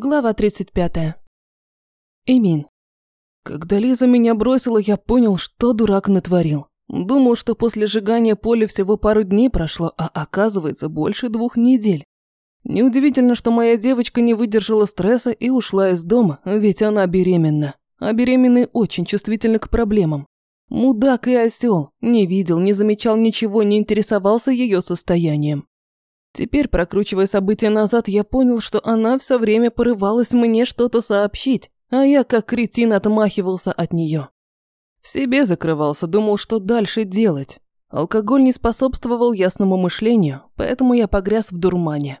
Глава 35. Эмин. Когда Лиза меня бросила, я понял, что дурак натворил. Думал, что после сжигания поля всего пару дней прошло, а оказывается больше двух недель. Неудивительно, что моя девочка не выдержала стресса и ушла из дома, ведь она беременна. А беременные очень чувствительны к проблемам. Мудак и осел, не видел, не замечал ничего, не интересовался ее состоянием. Теперь, прокручивая события назад, я понял, что она все время порывалась мне что-то сообщить, а я как кретин отмахивался от нее. В себе закрывался, думал, что дальше делать. Алкоголь не способствовал ясному мышлению, поэтому я погряз в дурмане.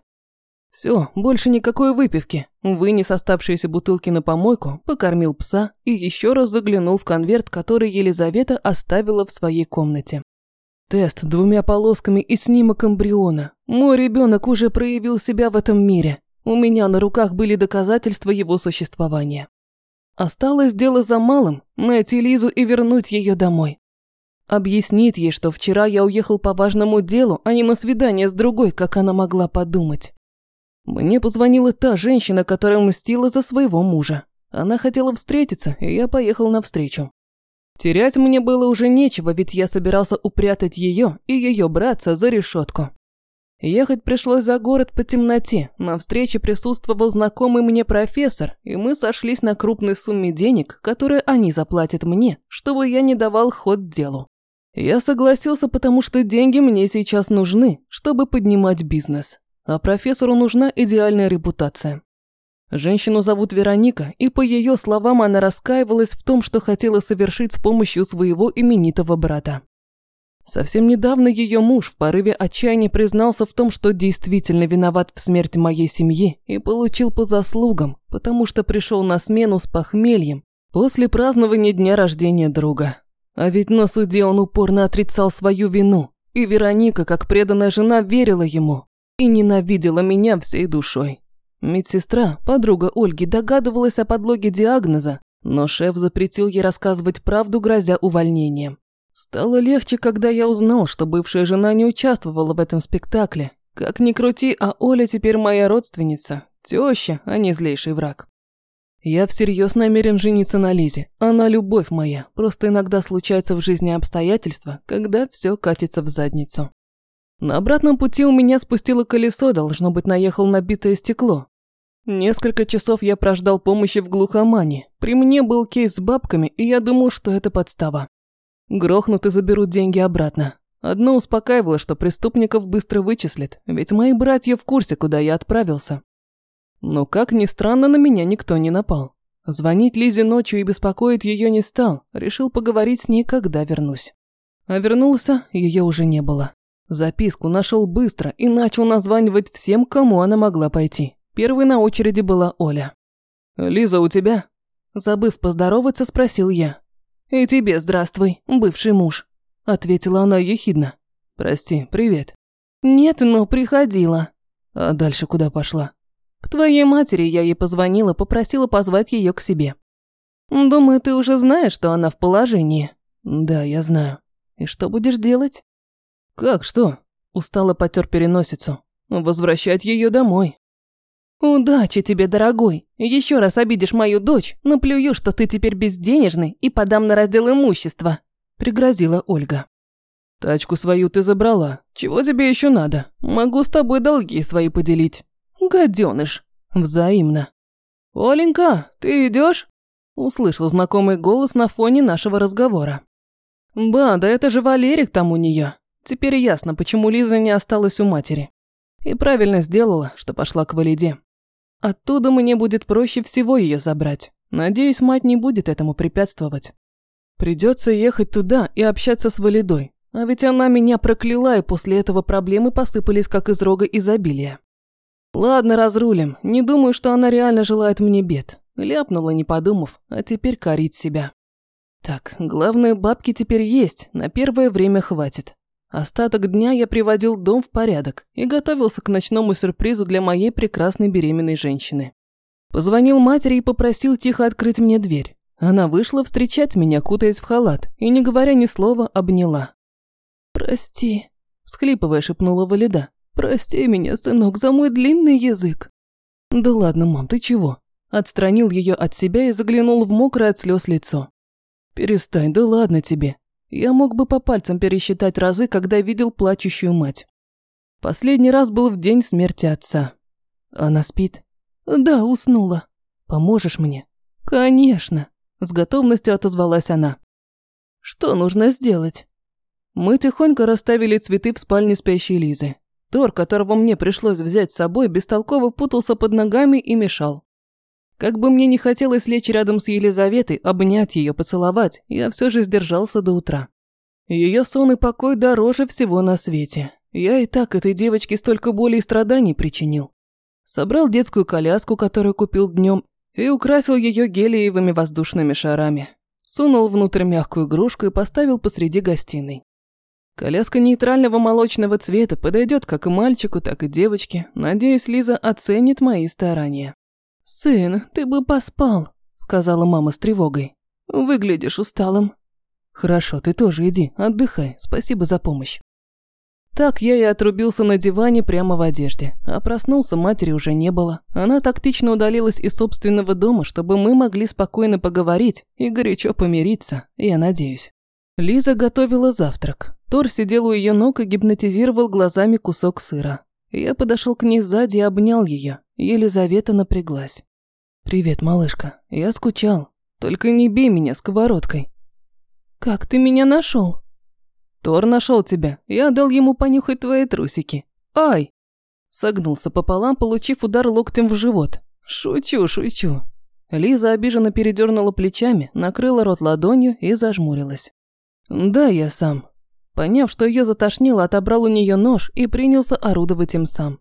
Все, больше никакой выпивки. Вынес оставшиеся бутылки на помойку, покормил пса и еще раз заглянул в конверт, который Елизавета оставила в своей комнате. Тест двумя полосками и снимок эмбриона. Мой ребенок уже проявил себя в этом мире. У меня на руках были доказательства его существования. Осталось дело за малым – найти Лизу и вернуть ее домой. Объяснить ей, что вчера я уехал по важному делу, а не на свидание с другой, как она могла подумать. Мне позвонила та женщина, которая мстила за своего мужа. Она хотела встретиться, и я поехал навстречу. Терять мне было уже нечего, ведь я собирался упрятать ее и ее братца за решетку. Ехать пришлось за город по темноте. На встрече присутствовал знакомый мне профессор, и мы сошлись на крупной сумме денег, которые они заплатят мне, чтобы я не давал ход делу. Я согласился, потому что деньги мне сейчас нужны, чтобы поднимать бизнес. А профессору нужна идеальная репутация. Женщину зовут Вероника, и по ее словам она раскаивалась в том, что хотела совершить с помощью своего именитого брата. Совсем недавно ее муж в порыве отчаяния признался в том, что действительно виноват в смерти моей семьи и получил по заслугам, потому что пришел на смену с похмельем после празднования дня рождения друга. А ведь на суде он упорно отрицал свою вину, и Вероника, как преданная жена, верила ему и ненавидела меня всей душой. Медсестра, подруга Ольги, догадывалась о подлоге диагноза, но шеф запретил ей рассказывать правду, грозя увольнением. Стало легче, когда я узнал, что бывшая жена не участвовала в этом спектакле. Как ни крути, а Оля теперь моя родственница, теща, а не злейший враг. Я всерьез намерен жениться на Лизе. Она любовь моя, просто иногда случаются в жизни обстоятельства, когда все катится в задницу. На обратном пути у меня спустило колесо, должно быть, наехал набитое стекло. Несколько часов я прождал помощи в глухомане. При мне был кейс с бабками, и я думал, что это подстава. Грохнут и заберут деньги обратно. Одно успокаивало, что преступников быстро вычислят, ведь мои братья в курсе, куда я отправился. Но, как ни странно, на меня никто не напал. Звонить Лизе ночью и беспокоить ее не стал, решил поговорить с ней, когда вернусь. А вернулся, ее уже не было. Записку нашел быстро и начал названивать всем, кому она могла пойти. Первой на очереди была Оля. «Лиза, у тебя?» Забыв поздороваться, спросил я. «И тебе здравствуй, бывший муж», – ответила она ехидно. «Прости, привет». «Нет, но приходила». «А дальше куда пошла?» «К твоей матери я ей позвонила, попросила позвать ее к себе». «Думаю, ты уже знаешь, что она в положении». «Да, я знаю. И что будешь делать?» «Как что?» Устало потер переносицу. «Возвращать ее домой». «Удачи тебе, дорогой. Еще раз обидишь мою дочь, наплюю, что ты теперь безденежный и подам на раздел имущества», пригрозила Ольга. «Тачку свою ты забрала. Чего тебе еще надо? Могу с тобой долги свои поделить». «Гаденыш». «Взаимно». «Оленька, ты идешь? Услышал знакомый голос на фоне нашего разговора. «Ба, да это же Валерик там у нее. Теперь ясно, почему Лиза не осталась у матери. И правильно сделала, что пошла к Валиде. Оттуда мне будет проще всего ее забрать. Надеюсь, мать не будет этому препятствовать. Придется ехать туда и общаться с Валидой. А ведь она меня прокляла, и после этого проблемы посыпались как из рога изобилия. Ладно, разрулим. Не думаю, что она реально желает мне бед. Ляпнула, не подумав, а теперь корить себя. Так, главное, бабки теперь есть, на первое время хватит. Остаток дня я приводил дом в порядок и готовился к ночному сюрпризу для моей прекрасной беременной женщины. Позвонил матери и попросил тихо открыть мне дверь. Она вышла встречать меня, кутаясь в халат, и, не говоря ни слова, обняла. «Прости», – всхлипывая, шепнула Валида. «Прости меня, сынок, за мой длинный язык». Да ладно, мам, ты чего? Отстранил ее от себя и заглянул в мокрое от слез лицо. Перестань, да ладно тебе. Я мог бы по пальцам пересчитать разы, когда видел плачущую мать. Последний раз был в день смерти отца. Она спит? Да, уснула. Поможешь мне? Конечно. С готовностью отозвалась она. Что нужно сделать? Мы тихонько расставили цветы в спальне спящей Лизы. Тор, которого мне пришлось взять с собой, бестолково путался под ногами и мешал. Как бы мне не хотелось лечь рядом с Елизаветой, обнять ее, поцеловать, я все же сдержался до утра. Ее сон и покой дороже всего на свете. Я и так этой девочке столько боли и страданий причинил. Собрал детскую коляску, которую купил днем, и украсил ее гелиевыми воздушными шарами. Сунул внутрь мягкую игрушку и поставил посреди гостиной. Коляска нейтрального молочного цвета подойдет как и мальчику, так и девочке. Надеюсь, Лиза оценит мои старания. «Сын, ты бы поспал», – сказала мама с тревогой. «Выглядишь усталым». «Хорошо, ты тоже иди, отдыхай. Спасибо за помощь». Так я и отрубился на диване прямо в одежде, а проснулся матери уже не было. Она тактично удалилась из собственного дома, чтобы мы могли спокойно поговорить и горячо помириться, я надеюсь. Лиза готовила завтрак. Тор сидел у ее ног и гипнотизировал глазами кусок сыра. Я подошел к ней сзади и обнял ее. Елизавета напряглась. «Привет, малышка. Я скучал. Только не бей меня сковородкой». «Как ты меня нашел? «Тор нашел тебя. Я дал ему понюхать твои трусики. Ай!» Согнулся пополам, получив удар локтем в живот. «Шучу, шучу». Лиза обиженно передернула плечами, накрыла рот ладонью и зажмурилась. «Да, я сам. Поняв, что ее затошнило, отобрал у нее нож и принялся орудовать им сам.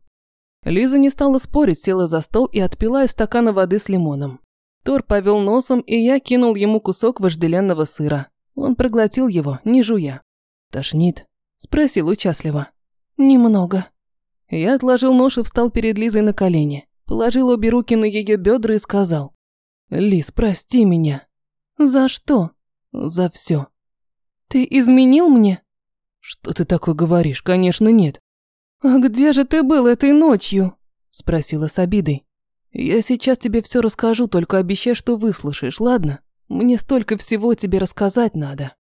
Лиза не стала спорить, села за стол и отпила из стакана воды с лимоном. Тор повел носом, и я кинул ему кусок вожделенного сыра. Он проглотил его, не жуя. «Тошнит?» – спросил участливо. «Немного». Я отложил нож и встал перед Лизой на колени, положил обе руки на ее бедра и сказал. «Лиз, прости меня». «За что?» «За все. «Ты изменил мне?» «Что ты такое говоришь? Конечно, нет». «А где же ты был этой ночью?» – спросила с обидой. «Я сейчас тебе все расскажу, только обещай, что выслушаешь, ладно? Мне столько всего тебе рассказать надо».